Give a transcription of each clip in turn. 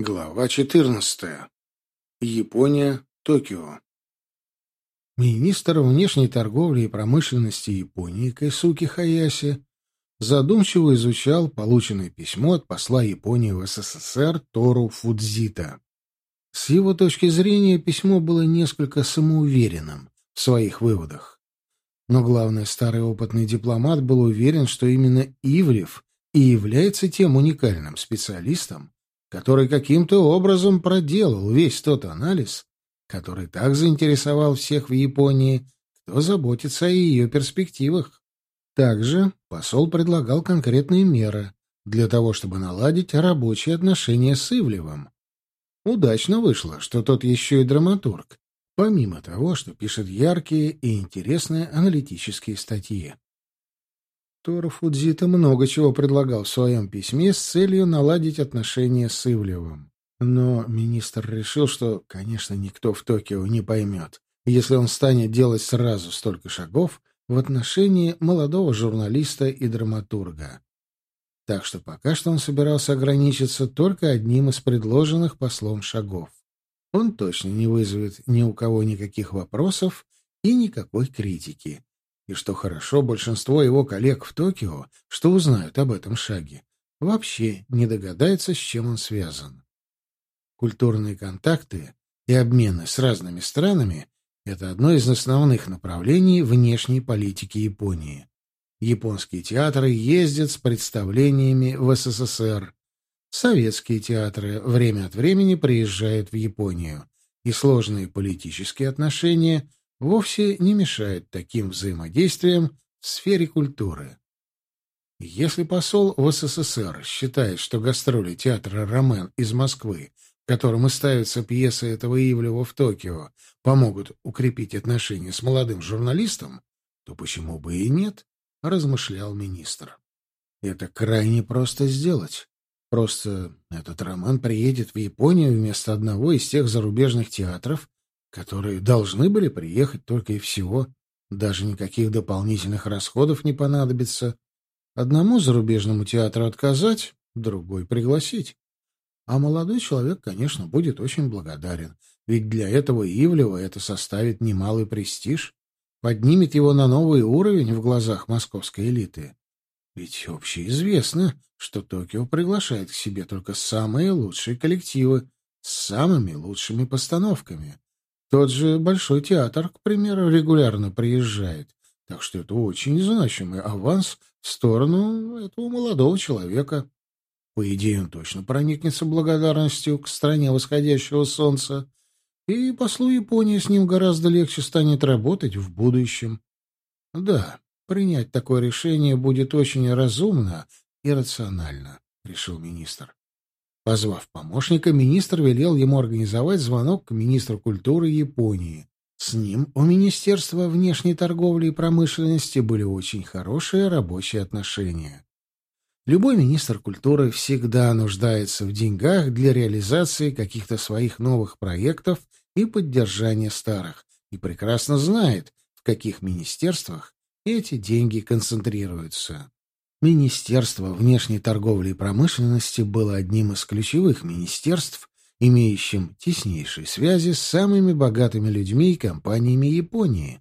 Глава 14. Япония, Токио. Министр внешней торговли и промышленности Японии Кайсуки Хаяси задумчиво изучал полученное письмо от посла Японии в СССР Тору Фудзита. С его точки зрения письмо было несколько самоуверенным в своих выводах. Но главный старый опытный дипломат был уверен, что именно Ивлев и является тем уникальным специалистом, который каким-то образом проделал весь тот анализ, который так заинтересовал всех в Японии, кто заботится о ее перспективах. Также посол предлагал конкретные меры для того, чтобы наладить рабочие отношения с Ивлевым. Удачно вышло, что тот еще и драматург, помимо того, что пишет яркие и интересные аналитические статьи. Тора Фудзита много чего предлагал в своем письме с целью наладить отношения с Ивлевым. Но министр решил, что, конечно, никто в Токио не поймет, если он станет делать сразу столько шагов в отношении молодого журналиста и драматурга. Так что пока что он собирался ограничиться только одним из предложенных послом шагов. Он точно не вызовет ни у кого никаких вопросов и никакой критики. И что хорошо, большинство его коллег в Токио, что узнают об этом шаге, вообще не догадается, с чем он связан. Культурные контакты и обмены с разными странами — это одно из основных направлений внешней политики Японии. Японские театры ездят с представлениями в СССР. Советские театры время от времени приезжают в Японию. И сложные политические отношения вовсе не мешает таким взаимодействиям в сфере культуры. Если посол в СССР считает, что гастроли театра «Ромен» из Москвы, в котором и ставятся пьесы этого Ивлева в Токио, помогут укрепить отношения с молодым журналистом, то почему бы и нет, размышлял министр. Это крайне просто сделать. Просто этот роман приедет в Японию вместо одного из тех зарубежных театров, которые должны были приехать только и всего. Даже никаких дополнительных расходов не понадобится. Одному зарубежному театру отказать, другой пригласить. А молодой человек, конечно, будет очень благодарен, ведь для этого Ивлева это составит немалый престиж, поднимет его на новый уровень в глазах московской элиты. Ведь общеизвестно, что Токио приглашает к себе только самые лучшие коллективы с самыми лучшими постановками. Тот же Большой театр, к примеру, регулярно приезжает, так что это очень значимый аванс в сторону этого молодого человека. По идее, он точно проникнется благодарностью к стране восходящего солнца, и послу Японии с ним гораздо легче станет работать в будущем. Да, принять такое решение будет очень разумно и рационально, решил министр. Позвав помощника, министр велел ему организовать звонок к министру культуры Японии. С ним у Министерства внешней торговли и промышленности были очень хорошие рабочие отношения. Любой министр культуры всегда нуждается в деньгах для реализации каких-то своих новых проектов и поддержания старых, и прекрасно знает, в каких министерствах эти деньги концентрируются. Министерство внешней торговли и промышленности было одним из ключевых министерств, имеющим теснейшие связи с самыми богатыми людьми и компаниями Японии.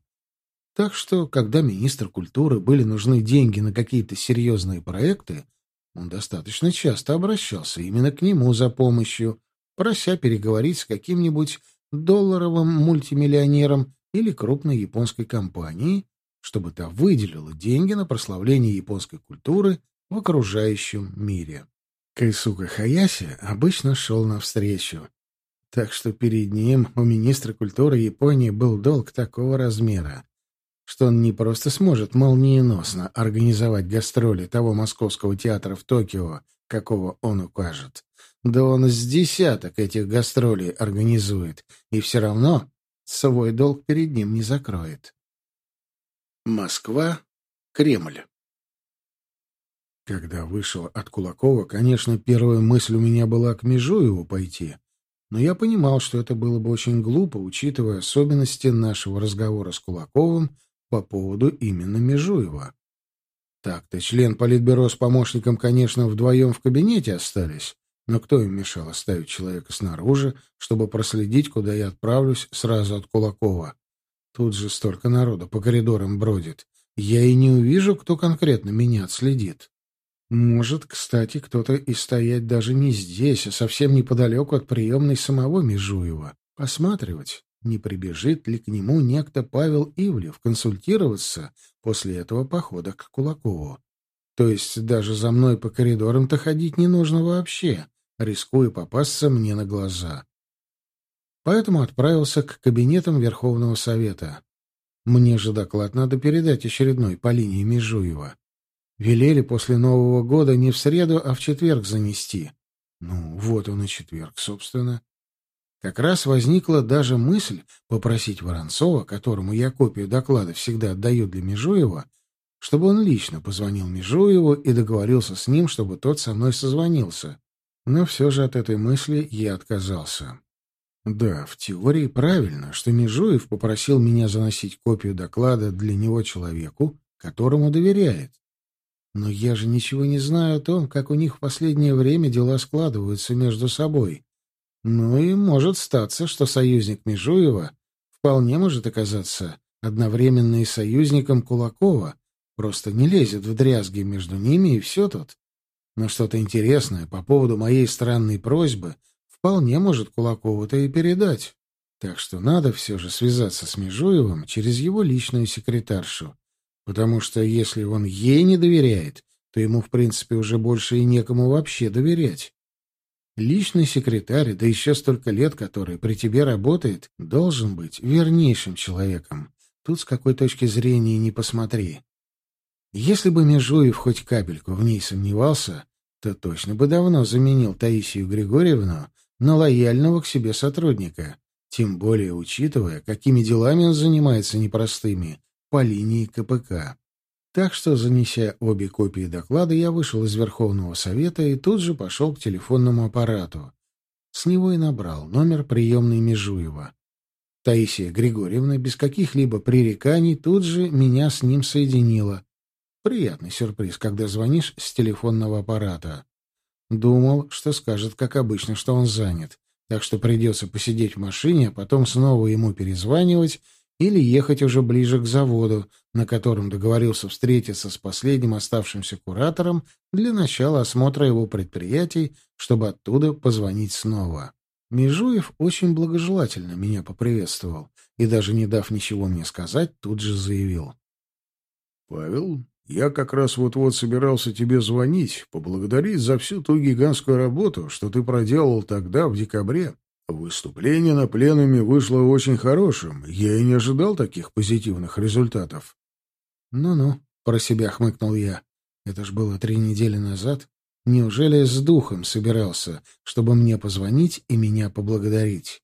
Так что, когда министру культуры были нужны деньги на какие-то серьезные проекты, он достаточно часто обращался именно к нему за помощью, прося переговорить с каким-нибудь долларовым мультимиллионером или крупной японской компанией, чтобы та выделила деньги на прославление японской культуры в окружающем мире. Кайсука Хаяси обычно шел навстречу, так что перед ним у министра культуры Японии был долг такого размера, что он не просто сможет молниеносно организовать гастроли того московского театра в Токио, какого он укажет. Да он с десяток этих гастролей организует, и все равно свой долг перед ним не закроет. Москва, Кремль. Когда вышел от Кулакова, конечно, первая мысль у меня была к Межуеву пойти, но я понимал, что это было бы очень глупо, учитывая особенности нашего разговора с Кулаковым по поводу именно Межуева. Так-то член Политбюро с помощником, конечно, вдвоем в кабинете остались, Но кто им мешал оставить человека снаружи, чтобы проследить, куда я отправлюсь сразу от Кулакова? Тут же столько народа по коридорам бродит. Я и не увижу, кто конкретно меня отследит. Может, кстати, кто-то и стоять даже не здесь, а совсем неподалеку от приемной самого Межуева. Посматривать, не прибежит ли к нему некто Павел Ивлев консультироваться после этого похода к Кулакову. То есть даже за мной по коридорам-то ходить не нужно вообще, рискуя попасться мне на глаза. Поэтому отправился к кабинетам Верховного Совета. Мне же доклад надо передать очередной по линии Межуева. Велели после Нового года не в среду, а в четверг занести. Ну, вот он и четверг, собственно. Как раз возникла даже мысль попросить Воронцова, которому я копию доклада всегда отдаю для Межуева, чтобы он лично позвонил Межуеву и договорился с ним, чтобы тот со мной созвонился. Но все же от этой мысли я отказался. Да, в теории правильно, что Межуев попросил меня заносить копию доклада для него человеку, которому доверяет. Но я же ничего не знаю о том, как у них в последнее время дела складываются между собой. Ну и может статься, что союзник Межуева вполне может оказаться одновременно и союзником Кулакова, просто не лезет в дрязги между ними и все тут. Но что-то интересное по поводу моей странной просьбы вполне может Кулакову-то и передать. Так что надо все же связаться с Межуевым через его личную секретаршу. Потому что если он ей не доверяет, то ему, в принципе, уже больше и некому вообще доверять. Личный секретарь, да еще столько лет, который при тебе работает, должен быть вернейшим человеком. Тут с какой точки зрения не посмотри. Если бы Межуев хоть капельку в ней сомневался, то точно бы давно заменил Таисию Григорьевну на лояльного к себе сотрудника, тем более учитывая, какими делами он занимается непростыми по линии КПК. Так что, занеся обе копии доклада, я вышел из Верховного Совета и тут же пошел к телефонному аппарату. С него и набрал номер приемной Межуева. Таисия Григорьевна без каких-либо пререканий тут же меня с ним соединила. Приятный сюрприз, когда звонишь с телефонного аппарата. Думал, что скажет, как обычно, что он занят, так что придется посидеть в машине, а потом снова ему перезванивать или ехать уже ближе к заводу, на котором договорился встретиться с последним оставшимся куратором для начала осмотра его предприятий, чтобы оттуда позвонить снова. Межуев очень благожелательно меня поприветствовал и, даже не дав ничего мне сказать, тут же заявил. — Павел, я как раз вот-вот собирался тебе звонить, поблагодарить за всю ту гигантскую работу, что ты проделал тогда, в декабре. Выступление на пленуме вышло очень хорошим. Я и не ожидал таких позитивных результатов. «Ну-ну», — про себя хмыкнул я. «Это ж было три недели назад. Неужели с духом собирался, чтобы мне позвонить и меня поблагодарить?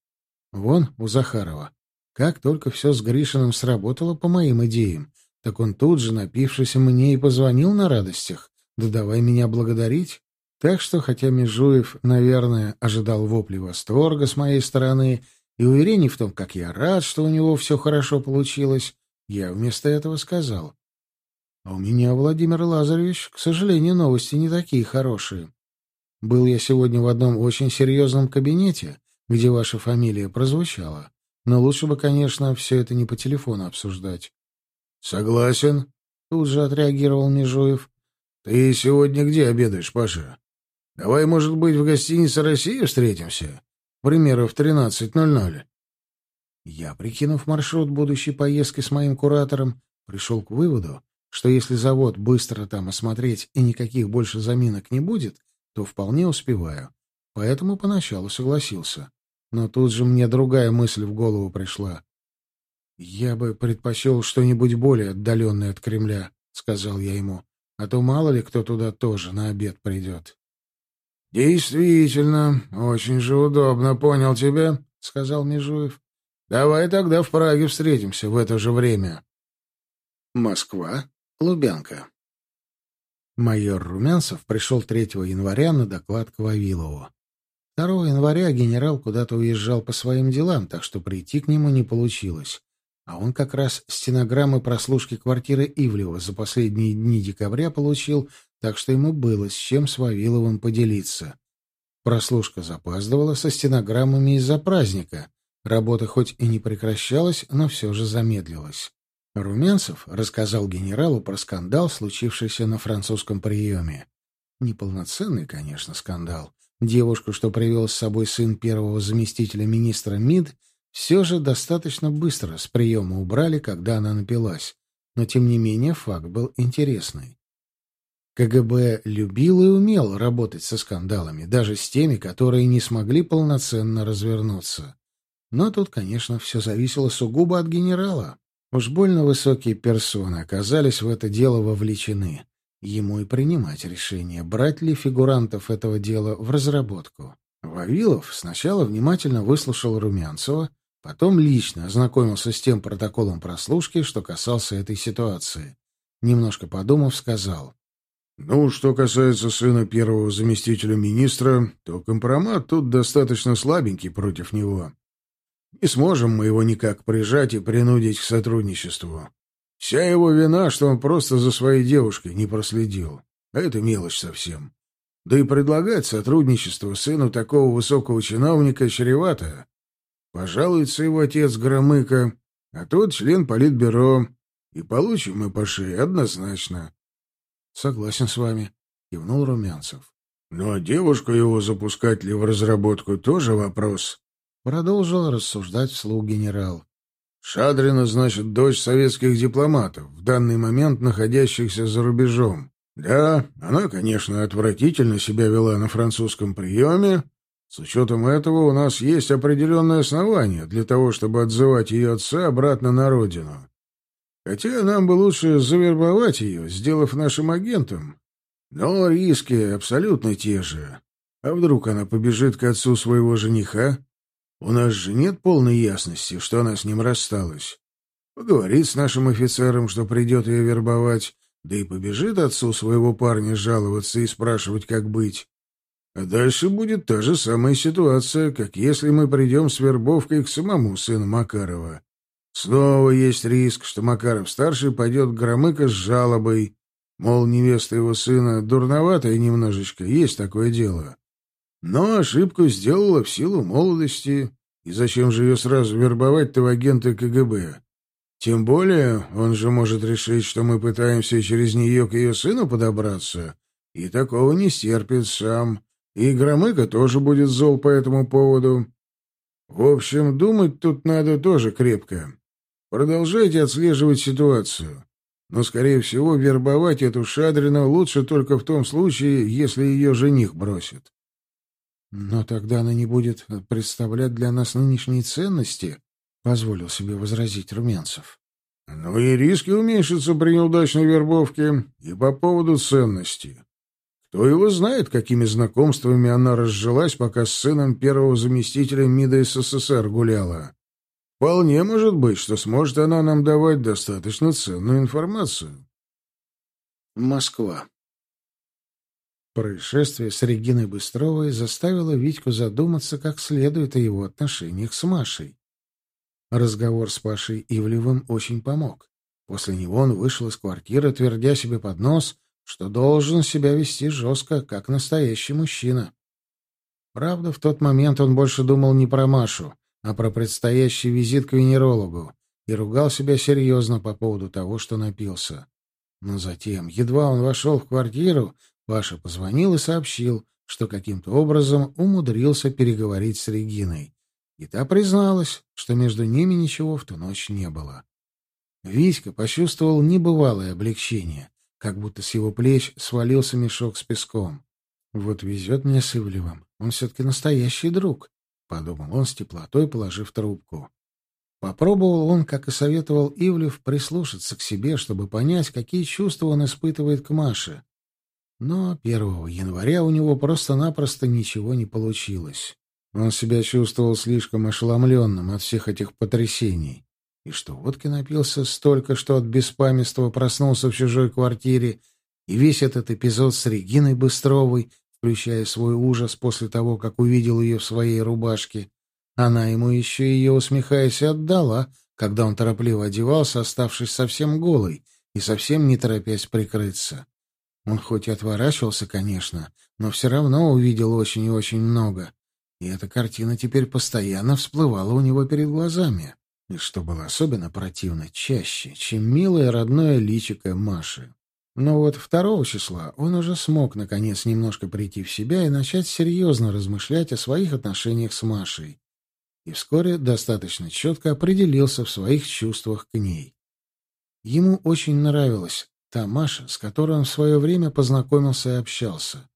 Вон, у Захарова. Как только все с Гришиным сработало по моим идеям, так он тут же, напившись, мне и позвонил на радостях. Да давай меня благодарить. Так что, хотя Межуев, наверное, ожидал вопли восторга с моей стороны и уверений в том, как я рад, что у него все хорошо получилось, я вместо этого сказал. А у меня, Владимир Лазаревич, к сожалению, новости не такие хорошие. Был я сегодня в одном очень серьезном кабинете, где ваша фамилия прозвучала. Но лучше бы, конечно, все это не по телефону обсуждать. — Согласен, — тут же отреагировал Межуев. — Ты сегодня где обедаешь, Паша? Давай, может быть, в гостинице «Россия» встретимся? К примеру, в 13.00. Я, прикинув маршрут будущей поездки с моим куратором, пришел к выводу, что если завод быстро там осмотреть и никаких больше заминок не будет, то вполне успеваю. Поэтому поначалу согласился. Но тут же мне другая мысль в голову пришла. «Я бы предпочел что-нибудь более отдаленное от Кремля», — сказал я ему. «А то мало ли кто туда тоже на обед придет». «Действительно, очень же удобно, понял тебя», — сказал Межуев. «Давай тогда в Праге встретимся в это же время». Москва, Лубянка. Майор Румянцев пришел 3 января на доклад к Вавилову. 2 января генерал куда-то уезжал по своим делам, так что прийти к нему не получилось. А он как раз стенограммы прослушки квартиры Ивлева за последние дни декабря получил, так что ему было с чем с Вавиловым поделиться. Прослушка запаздывала со стенограммами из-за праздника. Работа хоть и не прекращалась, но все же замедлилась. Румянцев рассказал генералу про скандал, случившийся на французском приеме. Неполноценный, конечно, скандал. Девушку, что привел с собой сын первого заместителя министра МИД, все же достаточно быстро с приема убрали, когда она напилась. Но, тем не менее, факт был интересный. КГБ любил и умел работать со скандалами, даже с теми, которые не смогли полноценно развернуться. Но тут, конечно, все зависело сугубо от генерала. Уж больно высокие персоны оказались в это дело вовлечены. Ему и принимать решение, брать ли фигурантов этого дела в разработку. Вавилов сначала внимательно выслушал Румянцева, потом лично ознакомился с тем протоколом прослушки, что касался этой ситуации. Немножко подумав, сказал. «Ну, что касается сына первого заместителя министра, то компромат тут достаточно слабенький против него. Не сможем мы его никак прижать и принудить к сотрудничеству. Вся его вина, что он просто за своей девушкой не проследил. Это мелочь совсем. Да и предлагать сотрудничество сыну такого высокого чиновника чревато. Пожалуется его отец Громыка, а тот член политбюро. И получим мы по шее однозначно. — Согласен с вами, — кивнул Румянцев. — Ну а девушку его запускать ли в разработку тоже вопрос. Продолжил рассуждать вслух генерал. Шадрина, значит, дочь советских дипломатов, в данный момент находящихся за рубежом. Да, она, конечно, отвратительно себя вела на французском приеме. С учетом этого у нас есть определенное основание для того, чтобы отзывать ее отца обратно на родину. Хотя нам бы лучше завербовать ее, сделав нашим агентом. Но риски абсолютно те же. А вдруг она побежит к отцу своего жениха? У нас же нет полной ясности, что она с ним рассталась. Поговорит с нашим офицером, что придет ее вербовать, да и побежит отцу своего парня жаловаться и спрашивать, как быть. А дальше будет та же самая ситуация, как если мы придем с вербовкой к самому сыну Макарова. Снова есть риск, что Макаров-старший пойдет Громыко с жалобой, мол, невеста его сына дурноватая немножечко, есть такое дело. Но ошибку сделала в силу молодости, и зачем же ее сразу вербовать-то в агенты КГБ? Тем более, он же может решить, что мы пытаемся через нее к ее сыну подобраться, и такого не стерпит сам. И Громыко тоже будет зол по этому поводу. В общем, думать тут надо тоже крепко. Продолжайте отслеживать ситуацию. Но, скорее всего, вербовать эту Шадрину лучше только в том случае, если ее жених бросит. «Но тогда она не будет представлять для нас нынешние ценности», — позволил себе возразить Румянцев. «Ну и риски уменьшатся при неудачной вербовке и по поводу ценности. Кто его знает, какими знакомствами она разжилась, пока с сыном первого заместителя МИДа СССР гуляла. Вполне может быть, что сможет она нам давать достаточно ценную информацию». Москва. Происшествие с Региной Быстровой заставило Витьку задуматься как следует о его отношениях с Машей. Разговор с Пашей Ивлевым очень помог. После него он вышел из квартиры, твердя себе под нос, что должен себя вести жестко, как настоящий мужчина. Правда, в тот момент он больше думал не про Машу, а про предстоящий визит к венерологу и ругал себя серьезно по поводу того, что напился. Но затем, едва он вошел в квартиру, Паша позвонил и сообщил, что каким-то образом умудрился переговорить с Региной. И та призналась, что между ними ничего в ту ночь не было. Витька почувствовал небывалое облегчение, как будто с его плеч свалился мешок с песком. «Вот везет мне с Ивлевым, он все-таки настоящий друг», — подумал он с теплотой, положив трубку. Попробовал он, как и советовал Ивлев, прислушаться к себе, чтобы понять, какие чувства он испытывает к Маше. Но 1 января у него просто-напросто ничего не получилось. Он себя чувствовал слишком ошеломленным от всех этих потрясений. И что водки напился столько, что от беспамятства проснулся в чужой квартире, и весь этот эпизод с Региной Быстровой, включая свой ужас после того, как увидел ее в своей рубашке, она ему еще ее, усмехаясь, отдала, когда он торопливо одевался, оставшись совсем голый и совсем не торопясь прикрыться. Он хоть и отворачивался, конечно, но все равно увидел очень и очень много. И эта картина теперь постоянно всплывала у него перед глазами. И что было особенно противно, чаще, чем милое родное личико Маши. Но вот второго числа он уже смог, наконец, немножко прийти в себя и начать серьезно размышлять о своих отношениях с Машей. И вскоре достаточно четко определился в своих чувствах к ней. Ему очень нравилась та Маша, с которой он в свое время познакомился и общался.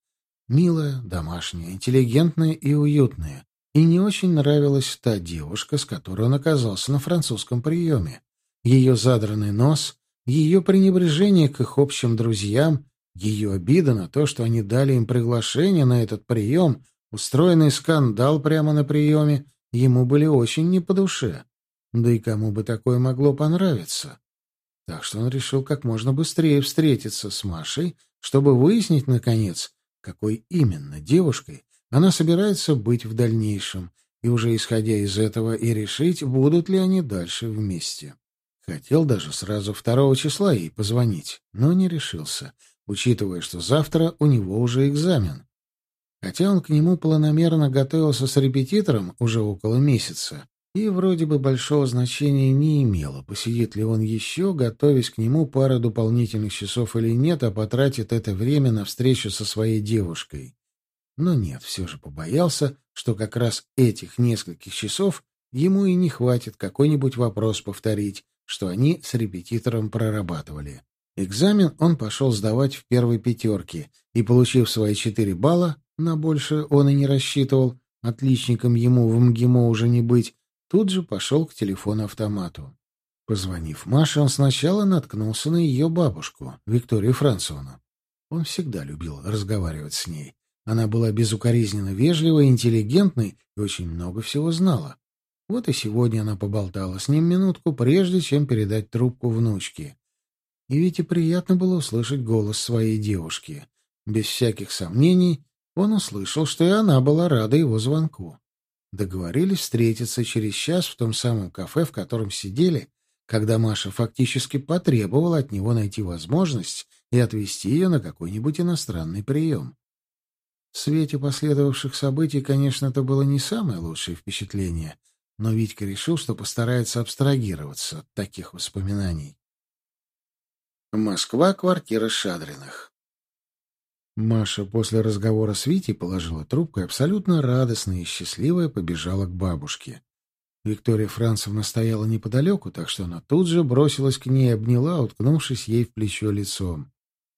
Милая, домашняя, интеллигентная и уютная. И не очень нравилась та девушка, с которой он оказался на французском приеме. Ее задранный нос, ее пренебрежение к их общим друзьям, ее обида на то, что они дали им приглашение на этот прием, устроенный скандал прямо на приеме, ему были очень не по душе. Да и кому бы такое могло понравиться? Так что он решил как можно быстрее встретиться с Машей, чтобы выяснить, наконец, какой именно девушкой она собирается быть в дальнейшем, и уже исходя из этого и решить, будут ли они дальше вместе. Хотел даже сразу второго числа ей позвонить, но не решился, учитывая, что завтра у него уже экзамен. Хотя он к нему планомерно готовился с репетитором уже около месяца, и вроде бы большого значения не имело, посидит ли он еще, готовясь к нему пару дополнительных часов или нет, а потратит это время на встречу со своей девушкой. Но нет, все же побоялся, что как раз этих нескольких часов ему и не хватит какой-нибудь вопрос повторить, что они с репетитором прорабатывали. Экзамен он пошел сдавать в первой пятерке, и, получив свои четыре балла, на больше он и не рассчитывал, отличником ему в МГИМО уже не быть, тут же пошел к телефону-автомату. Позвонив Маше, он сначала наткнулся на ее бабушку, Викторию Францевну. Он всегда любил разговаривать с ней. Она была безукоризненно вежливой, интеллигентной и очень много всего знала. Вот и сегодня она поболтала с ним минутку, прежде чем передать трубку внучке. И ведь и приятно было услышать голос своей девушки. Без всяких сомнений он услышал, что и она была рада его звонку. Договорились встретиться через час в том самом кафе, в котором сидели, когда Маша фактически потребовала от него найти возможность и отвезти ее на какой-нибудь иностранный прием. В свете последовавших событий, конечно, это было не самое лучшее впечатление, но Витька решил, что постарается абстрагироваться от таких воспоминаний. Москва, квартира Шадриных. Маша после разговора с Витей положила трубку и абсолютно радостная и счастливая побежала к бабушке. Виктория Францевна стояла неподалеку, так что она тут же бросилась к ней и обняла, уткнувшись ей в плечо лицом.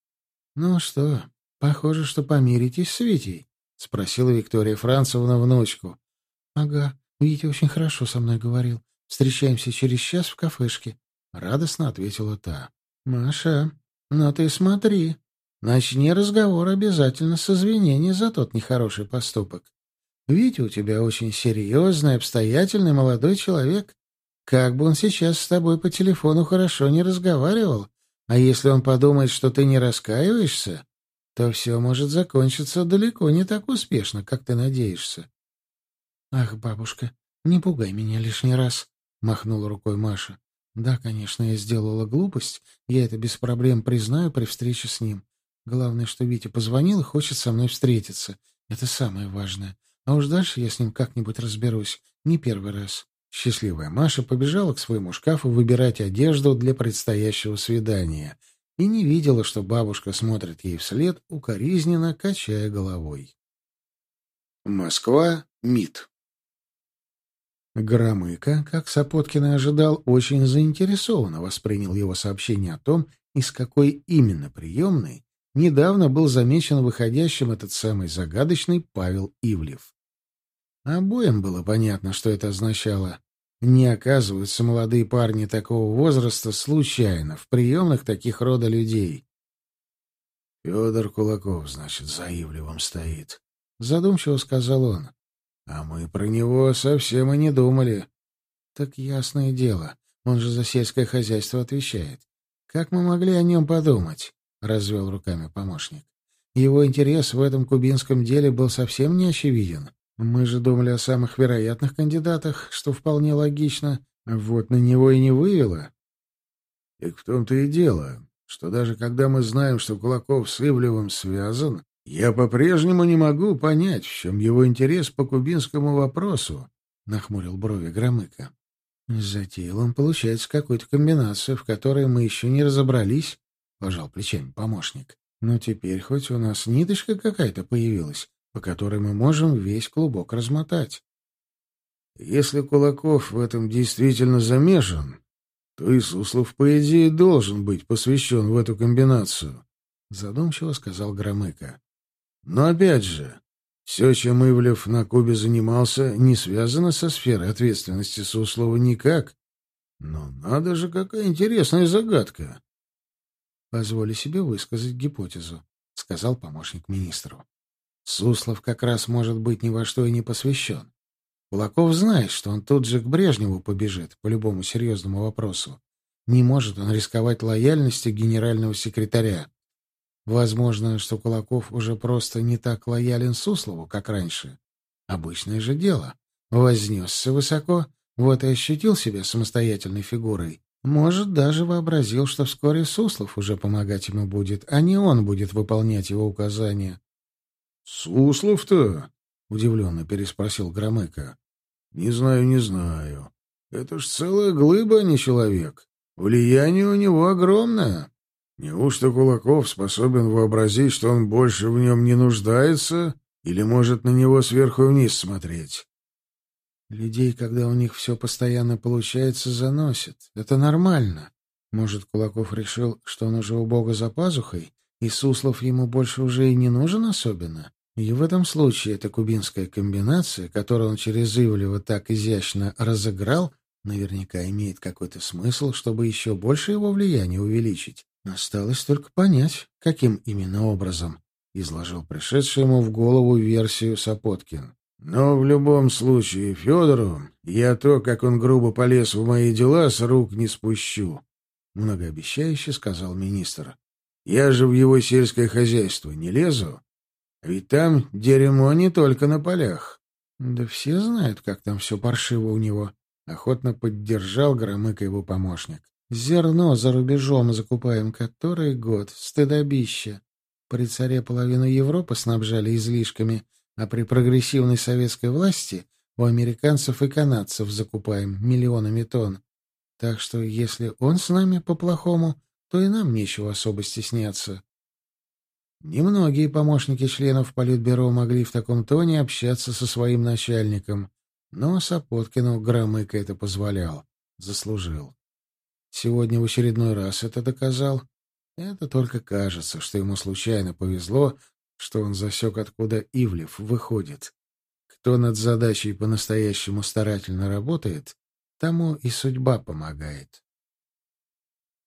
— Ну что, похоже, что помиритесь с Витей? — спросила Виктория Францевна внучку. — Ага, Витя очень хорошо со мной говорил. Встречаемся через час в кафешке. Радостно ответила та. — Маша, ну ты смотри, Начни разговор обязательно с извинений за тот нехороший поступок. Ведь у тебя очень серьезный, обстоятельный молодой человек. Как бы он сейчас с тобой по телефону хорошо не разговаривал, а если он подумает, что ты не раскаиваешься, то все может закончиться далеко не так успешно, как ты надеешься. — Ах, бабушка, не пугай меня лишний раз, — махнула рукой Маша. — Да, конечно, я сделала глупость, я это без проблем признаю при встрече с ним. Главное, что Витя позвонил и хочет со мной встретиться. Это самое важное. А уж дальше я с ним как-нибудь разберусь. Не первый раз. Счастливая Маша побежала к своему шкафу выбирать одежду для предстоящего свидания и не видела, что бабушка смотрит ей вслед, укоризненно качая головой. Москва, МИД. Громыко, как Сапоткин и ожидал, очень заинтересованно воспринял его сообщение о том, из какой именно приемной недавно был замечен выходящим этот самый загадочный Павел Ивлев. Обоим было понятно, что это означало. Не оказываются молодые парни такого возраста случайно в приемных таких рода людей. — Федор Кулаков, значит, за Ивлевым стоит, — задумчиво сказал он. — А мы про него совсем и не думали. — Так ясное дело, он же за сельское хозяйство отвечает. Как мы могли о нем подумать? — развел руками помощник. Его интерес в этом кубинском деле был совсем не очевиден. Мы же думали о самых вероятных кандидатах, что вполне логично. Вот на него и не вывело. — Так в том-то и дело, что даже когда мы знаем, что Кулаков с Ивлевым связан, я по-прежнему не могу понять, в чем его интерес по кубинскому вопросу, — нахмурил брови Громыка. Затеял он, получается, какую-то комбинацию, в которой мы еще не разобрались, — пожал плечами помощник. Но теперь хоть у нас ниточка какая-то появилась, по которой мы можем весь клубок размотать. Если Кулаков в этом действительно замешан, то и Суслов, по идее, должен быть посвящен в эту комбинацию, — задумчиво сказал Громыко. Но опять же, все, чем Ивлев на Кубе занимался, не связано со сферой ответственности Суслова никак. Но надо же, какая интересная загадка. — Позволю себе высказать гипотезу, — сказал помощник министру. Суслов как раз может быть ни во что и не посвящен. Кулаков знает, что он тут же к Брежневу побежит по любому серьезному вопросу. Не может он рисковать лояльностью генерального секретаря. Возможно, что Кулаков уже просто не так лоялен Суслову, как раньше. Обычное же дело. Вознесся высоко, вот и ощутил себя самостоятельной фигурой. Может, даже вообразил, что вскоре Суслов уже помогать ему будет, а не он будет выполнять его указания. «Суслов-то?» — удивленно переспросил Громыко. «Не знаю, не знаю. Это ж целая глыба, а не человек. Влияние у него огромное». Неужто Кулаков способен вообразить, что он больше в нем не нуждается, или может на него сверху вниз смотреть? Людей, когда у них все постоянно получается, заносит. Это нормально. Может, Кулаков решил, что он уже у Бога за пазухой, и Суслов ему больше уже и не нужен особенно? И в этом случае эта кубинская комбинация, которую он через Ивлева так изящно разыграл, наверняка имеет какой-то смысл, чтобы еще больше его влияние увеличить. Осталось только понять, каким именно образом, — изложил пришедший ему в голову версию Сапоткин. Но в любом случае Федору я то, как он грубо полез в мои дела, с рук не спущу, — многообещающе сказал министр. Я же в его сельское хозяйство не лезу. Ведь там дерьмо не только на полях. Да все знают, как там все паршиво у него. Охотно поддержал Громыка его помощник. Зерно за рубежом закупаем который год. Стыдобище. При царе половину Европы снабжали излишками, а при прогрессивной советской власти у американцев и канадцев закупаем миллионами тонн. Так что если он с нами по-плохому, то и нам нечего особо стесняться. Немногие помощники членов Политбюро могли в таком тоне общаться со своим начальником, но Сапоткину Громыко это позволял. Заслужил. Сегодня в очередной раз это доказал. Это только кажется, что ему случайно повезло, что он засек, откуда Ивлев выходит. Кто над задачей по-настоящему старательно работает, тому и судьба помогает.